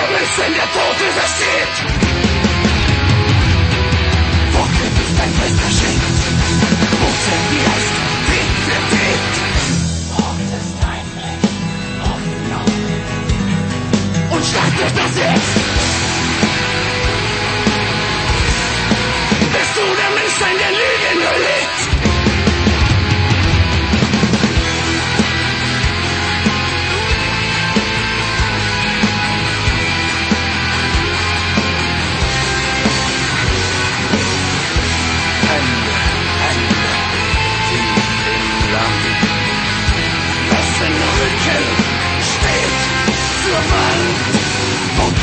lever sälja dator för sitt shit. thankless machine Motsättningar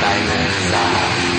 deine Sache.